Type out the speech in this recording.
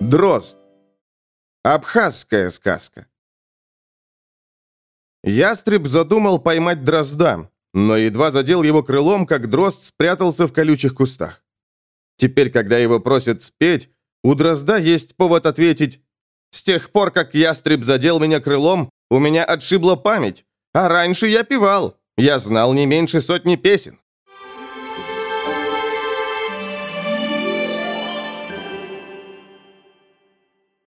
Дрозд. Абхазская сказка. Ястреб задумал поймать дрозда, но едва задел его крылом, как дрозд спрятался в колючих кустах. Теперь, когда его просят спеть, у дрозда есть повод ответить «С тех пор, как ястреб задел меня крылом, у меня отшибла память, а раньше я певал, я знал не меньше сотни песен».